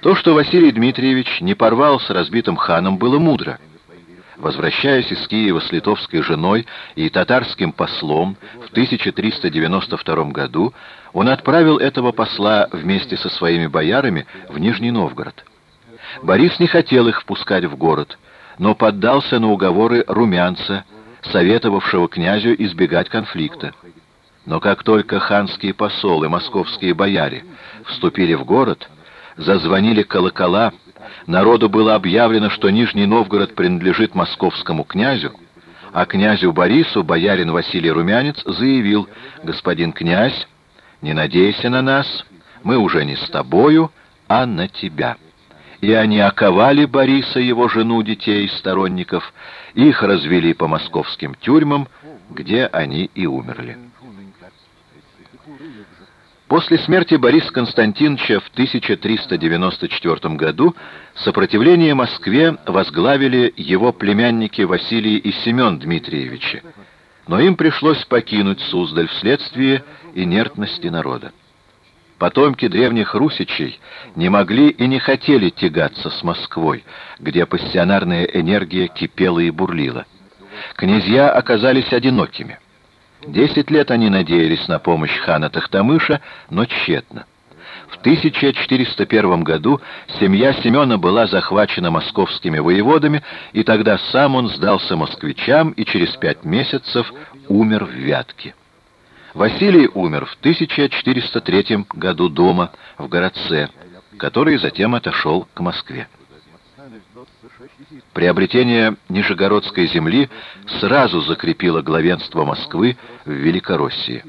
То, что Василий Дмитриевич не порвал с разбитым ханом, было мудро. Возвращаясь из Киева с литовской женой и татарским послом в 1392 году, он отправил этого посла вместе со своими боярами в Нижний Новгород. Борис не хотел их впускать в город, но поддался на уговоры румянца, советовавшего князю избегать конфликта. Но как только ханские и московские бояре вступили в город, зазвонили колокола, народу было объявлено, что Нижний Новгород принадлежит московскому князю, а князю Борису боярин Василий Румянец заявил, «Господин князь, не надейся на нас, мы уже не с тобою, а на тебя». И они оковали Бориса, его жену, детей, сторонников, их развели по московским тюрьмам, где они и умерли. После смерти Бориса Константиновича в 1394 году сопротивление Москве возглавили его племянники Василий и Семен Дмитриевичи, но им пришлось покинуть Суздаль вследствие инертности народа. Потомки древних русичей не могли и не хотели тягаться с Москвой, где пассионарная энергия кипела и бурлила. Князья оказались одинокими. Десять лет они надеялись на помощь хана Тахтамыша, но тщетно. В 1401 году семья Семена была захвачена московскими воеводами, и тогда сам он сдался москвичам и через пять месяцев умер в Вятке. Василий умер в 1403 году дома в городце, который затем отошел к Москве. Приобретение Нижегородской земли сразу закрепило главенство Москвы в Великороссии.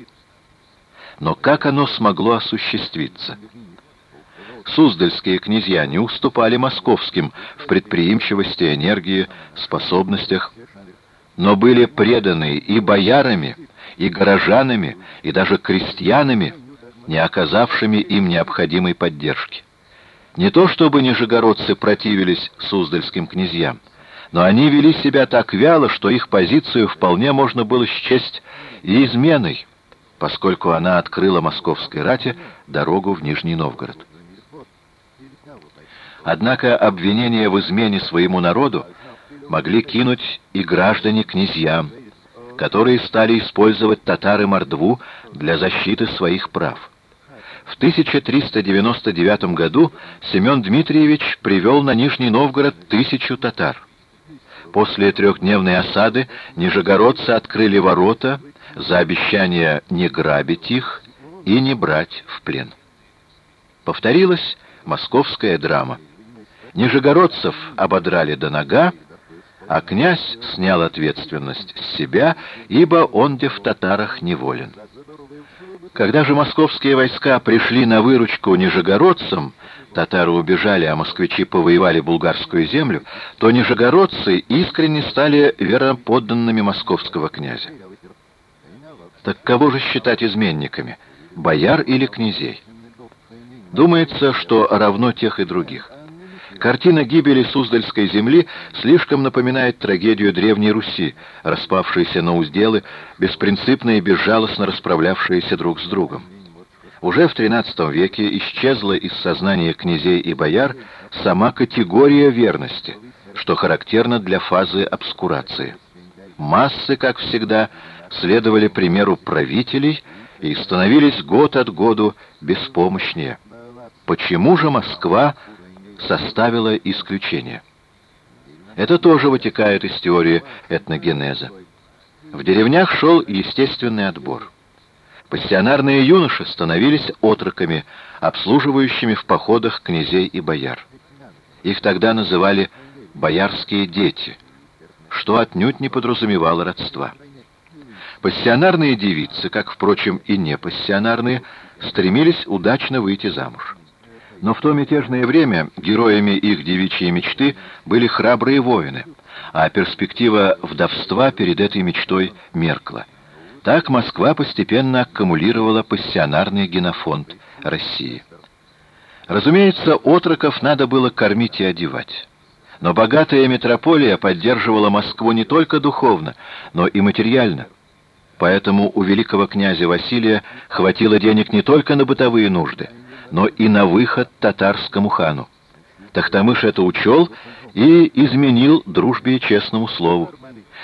Но как оно смогло осуществиться? Суздальские князья не уступали московским в предприимчивости, энергии, способностях, но были преданы и боярами, и горожанами, и даже крестьянами, не оказавшими им необходимой поддержки. Не то чтобы нижегородцы противились суздальским князьям, но они вели себя так вяло, что их позицию вполне можно было счесть и изменой, поскольку она открыла московской рате дорогу в Нижний Новгород. Однако обвинения в измене своему народу могли кинуть и граждане князьям, которые стали использовать татары Мордву для защиты своих прав. В 1399 году Семен Дмитриевич привел на Нижний Новгород тысячу татар. После трехдневной осады нижегородцы открыли ворота за обещание не грабить их и не брать в плен. Повторилась московская драма. Нижегородцев ободрали до нога, а князь снял ответственность с себя, ибо он де в татарах неволен. Когда же московские войска пришли на выручку нижегородцам, татары убежали, а москвичи повоевали булгарскую землю, то нижегородцы искренне стали вероподданными московского князя. Так кого же считать изменниками, бояр или князей? Думается, что равно тех и других. Картина гибели Суздальской земли слишком напоминает трагедию Древней Руси, распавшиеся на узделы, беспринципно и безжалостно расправлявшиеся друг с другом. Уже в XIII веке исчезла из сознания князей и бояр сама категория верности, что характерно для фазы обскурации. Массы, как всегда, следовали примеру правителей и становились год от году беспомощнее. Почему же Москва составила исключение. Это тоже вытекает из теории этногенеза. В деревнях шел естественный отбор. Пассионарные юноши становились отроками, обслуживающими в походах князей и бояр. Их тогда называли «боярские дети», что отнюдь не подразумевало родства. Пассионарные девицы, как, впрочем, и не пассионарные, стремились удачно выйти замуж. Но в то мятежное время героями их девичьей мечты были храбрые воины, а перспектива вдовства перед этой мечтой меркла. Так Москва постепенно аккумулировала пассионарный генофонд России. Разумеется, отроков надо было кормить и одевать. Но богатая метрополия поддерживала Москву не только духовно, но и материально. Поэтому у великого князя Василия хватило денег не только на бытовые нужды, но и на выход татарскому хану. Тахтамыш это учел и изменил дружбе и честному слову.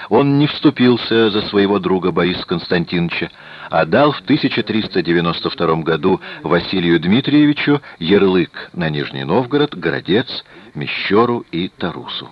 Он не вступился за своего друга Бориса Константиновича, а дал в 1392 году Василию Дмитриевичу ярлык на Нижний Новгород, Городец, Мещеру и Тарусу.